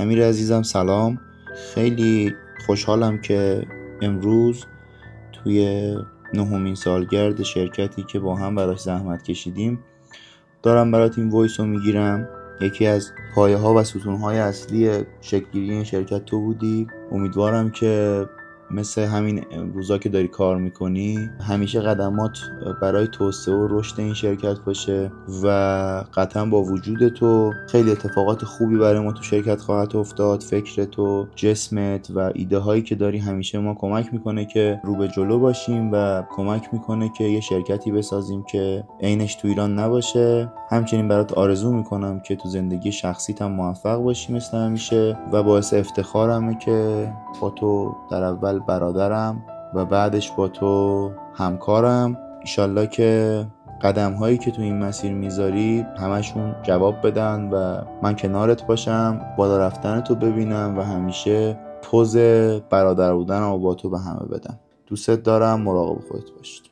امیر عزیزم سلام. خیلی خوشحالم که امروز توی نهمین سالگرد شرکتی که با هم براش زحمت کشیدیم دارم برات این وایس رو می‌گیرم. یکی از پایه ها و ستون های اصلی شکلگیری این شرکت تو بودی. امیدوارم که مثل همین روزا که داری کار می‌کنی همیشه قدمات برای توسعه و رشد این شرکت باشه و قطعا با وجود تو خیلی اتفاقات خوبی برای ما تو شرکت خواهد افتاد. فکر تو جسمت و ایده هایی که داری همیشه ما کمک می‌کنه که رو به جلو باشیم و کمک می‌کنه که یه شرکتی بسازیم که عینش تو ایران نباشه. همچنین برات آرزو می‌کنم که تو زندگی شخصیت هم موفق باشی مثل همیشه. و باعث افتخارمه که با تو در اول برادرم و بعدش با تو همکارم. ایشالله که قدم هایی که تو این مسیر می‌ذاری همشون جواب بدن و من کنارت باشم بالا رفتن تو ببینم و همیشه پوز برادر بودن و با تو به همه بدم. دوستت دارم مراقب خودت باشید.